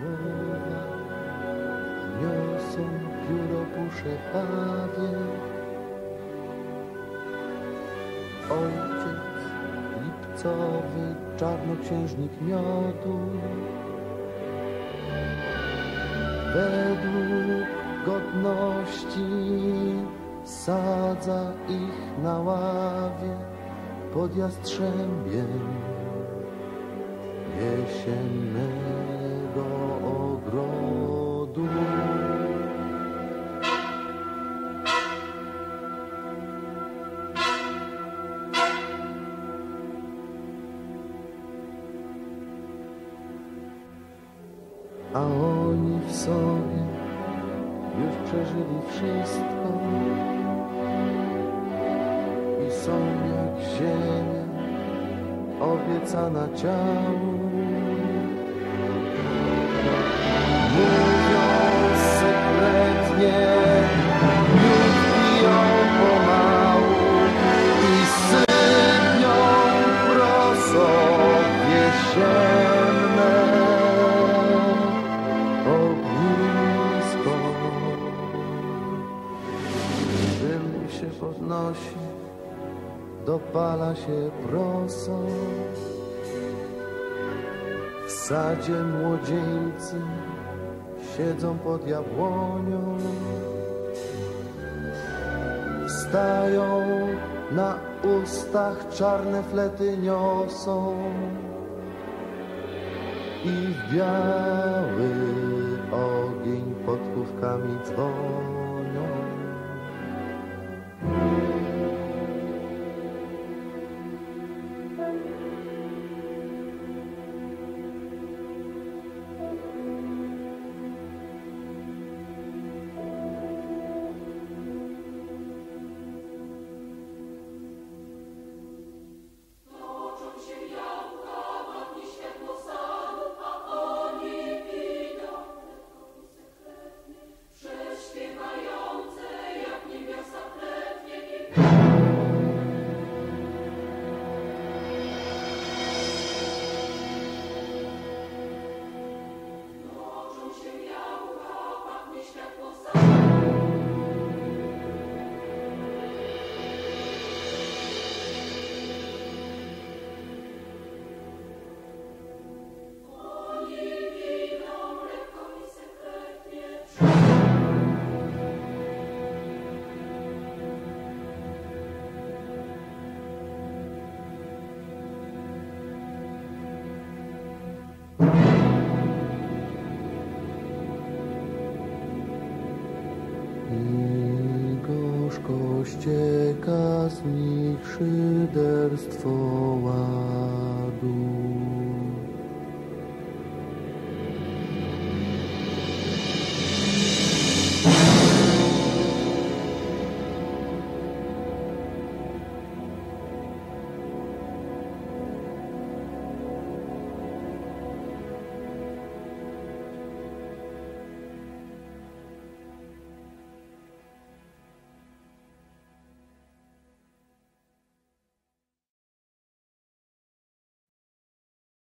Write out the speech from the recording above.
woda, niosą pióro pusze pawie. Ojciec lipcowy, czarnoksiężnik miodu, według godności sadza ich na ławie pod jastrzębiem jesiennym. A oni w sobie już przeżyli wszystko i są jak ziemia obiecana ciału. Podnosi, dopala się proso. W sadzie młodzieńcy siedzą pod jabłonią. Stają na ustach czarne flety niosą i w biały ogień pod główkami Thank you. I gorzko ścieka z nich szyderstwo ładu.